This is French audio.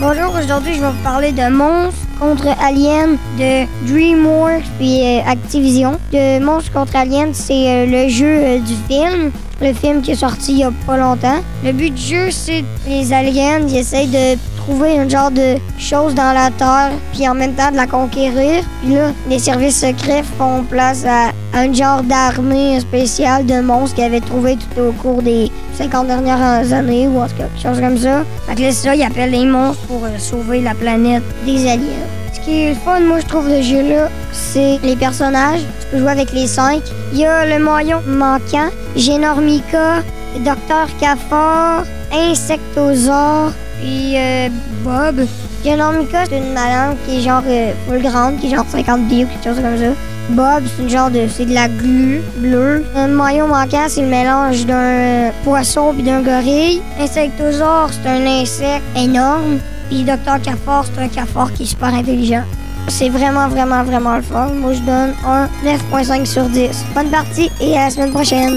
Bonjour, aujourd'hui je vais vous parler de Monstres contre Aliens de DreamWorks puis euh, Activision. De Monstres contre Aliens, c'est euh, le jeu euh, du film. Le film qui est sorti il y a pas longtemps. Le but du jeu, c'est les aliens, ils essayent de trouver un genre de chose dans la Terre, puis en même temps de la conquérir. Puis là, les services secrets font place à, un genre d'armée spéciale de monstres qu'ils avaient trouvé tout au cours des 50 dernières années, ou en tout cas, quelque chose comme ça. Fait que là, ça, ils appellent les monstres pour euh, sauver la planète des aliens. Ce qui est fun, moi, je trouve, de jeu-là, c'est les personnages. Tu peux jouer avec les cinq. Il y a le maillon manquant, Génormica, Docteur Cafard, Insectosaure, puis euh, Bob. Génormica, c'est une malade qui est genre euh, full grande, qui est genre 50 pieds ou quelque chose comme ça. Bob, c'est une genre de. c'est de la glu bleue. Un maillon manquant, c'est le mélange d'un euh, poisson puis d'un gorille. Insectosaure, c'est un insecte énorme. Puis Docteur Cafard, c'est un cafard qui est super intelligent. C'est vraiment, vraiment, vraiment le fun. Moi, je donne un 9.5 sur 10. Bonne partie et à la semaine prochaine.